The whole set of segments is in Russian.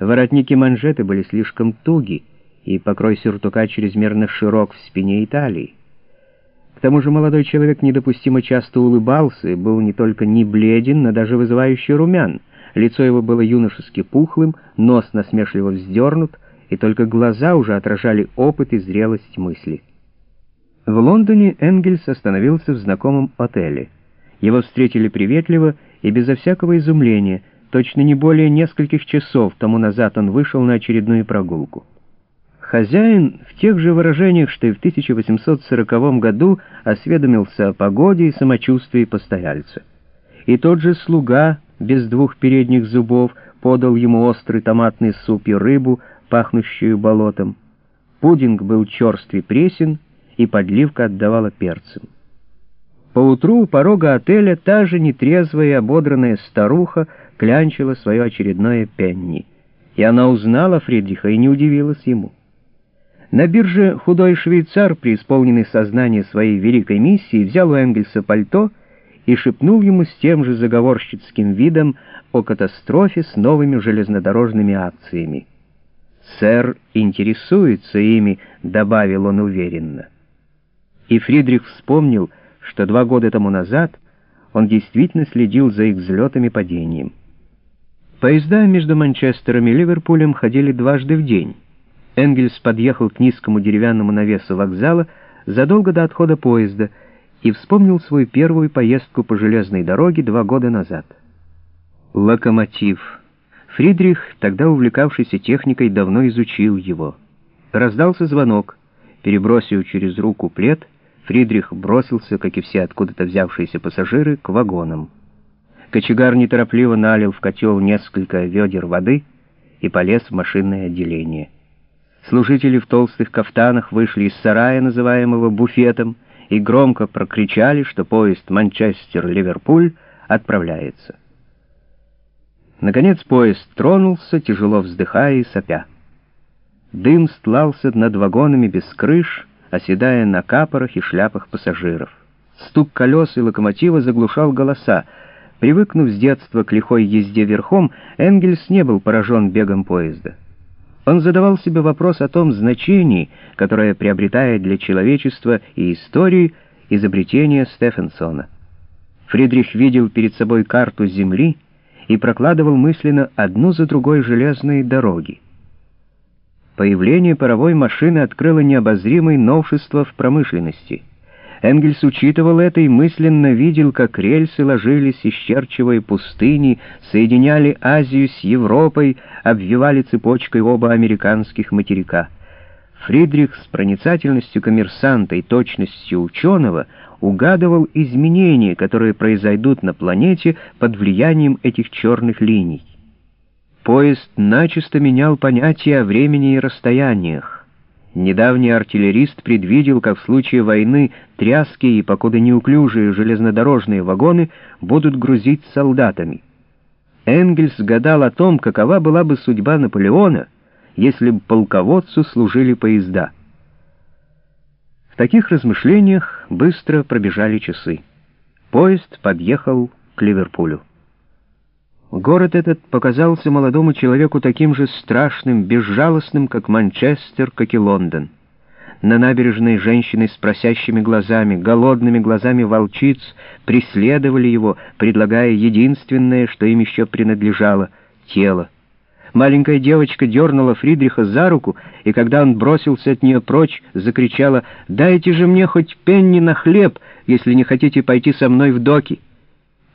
Воротники манжеты были слишком туги, и покрой сюртука чрезмерно широк в спине и талии. К тому же молодой человек недопустимо часто улыбался и был не только не бледен, но даже вызывающий румян. Лицо его было юношески пухлым, нос насмешливо вздернут, и только глаза уже отражали опыт и зрелость мысли. В Лондоне Энгельс остановился в знакомом отеле. Его встретили приветливо и безо всякого изумления. Точно не более нескольких часов тому назад он вышел на очередную прогулку. Хозяин в тех же выражениях, что и в 1840 году осведомился о погоде и самочувствии постояльца. И тот же слуга, без двух передних зубов, подал ему острый томатный суп и рыбу, пахнущую болотом. Пудинг был черств и пресен, и подливка отдавала перцем. Поутру у порога отеля та же нетрезвая и ободранная старуха клянчила свое очередное пенни. И она узнала Фридриха и не удивилась ему. На бирже худой швейцар, преисполненный сознания своей великой миссии, взял у Энгельса пальто и шепнул ему с тем же заговорщицким видом о катастрофе с новыми железнодорожными акциями. «Сэр интересуется ими», — добавил он уверенно. И Фридрих вспомнил, что два года тому назад он действительно следил за их взлетом и падением. Поезда между Манчестером и Ливерпулем ходили дважды в день. Энгельс подъехал к низкому деревянному навесу вокзала задолго до отхода поезда и вспомнил свою первую поездку по железной дороге два года назад. Локомотив. Фридрих, тогда увлекавшийся техникой, давно изучил его. Раздался звонок. Перебросив через руку плед, Фридрих бросился, как и все откуда-то взявшиеся пассажиры, к вагонам. Кочегар неторопливо налил в котел несколько ведер воды и полез в машинное отделение. Служители в толстых кафтанах вышли из сарая, называемого буфетом, и громко прокричали, что поезд Манчестер-Ливерпуль отправляется. Наконец поезд тронулся, тяжело вздыхая и сопя. Дым стлался над вагонами без крыш, оседая на капорах и шляпах пассажиров. Стук колес и локомотива заглушал голоса. Привыкнув с детства к лихой езде верхом, Энгельс не был поражен бегом поезда. Он задавал себе вопрос о том значении, которое приобретает для человечества и истории изобретение Стефенсона. Фридрих видел перед собой карту Земли и прокладывал мысленно одну за другой железные дороги. Появление паровой машины открыло необозримые новшества в промышленности — Энгельс учитывал это и мысленно видел, как рельсы ложились, исчерчивая пустыни, соединяли Азию с Европой, обвивали цепочкой оба американских материка. Фридрих с проницательностью коммерсанта и точностью ученого угадывал изменения, которые произойдут на планете под влиянием этих черных линий. Поезд начисто менял понятие о времени и расстояниях. Недавний артиллерист предвидел, как в случае войны тряские и покуда неуклюжие железнодорожные вагоны будут грузить солдатами. Энгельс гадал о том, какова была бы судьба Наполеона, если бы полководцу служили поезда. В таких размышлениях быстро пробежали часы. Поезд подъехал к Ливерпулю. Город этот показался молодому человеку таким же страшным, безжалостным, как Манчестер, как и Лондон. На набережной женщины с просящими глазами, голодными глазами волчиц преследовали его, предлагая единственное, что им еще принадлежало — тело. Маленькая девочка дернула Фридриха за руку, и когда он бросился от нее прочь, закричала «Дайте же мне хоть пенни на хлеб, если не хотите пойти со мной в доки».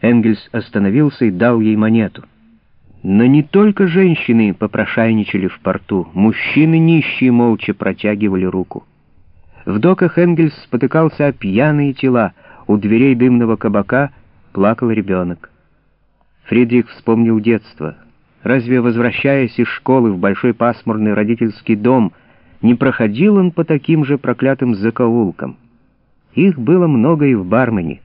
Энгельс остановился и дал ей монету. Но не только женщины попрошайничали в порту, мужчины нищие молча протягивали руку. В доках Энгельс спотыкался о пьяные тела, у дверей дымного кабака плакал ребенок. Фридрих вспомнил детство. Разве, возвращаясь из школы в большой пасмурный родительский дом, не проходил он по таким же проклятым закоулкам? Их было много и в Бармене.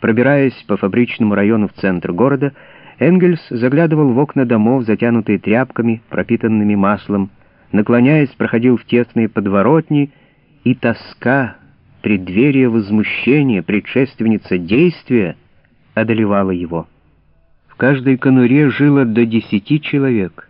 Пробираясь по фабричному району в центр города, Энгельс заглядывал в окна домов, затянутые тряпками, пропитанными маслом, наклоняясь, проходил в тесные подворотни, и тоска, преддверие возмущения, предшественница действия одолевала его. В каждой конуре жило до десяти человек —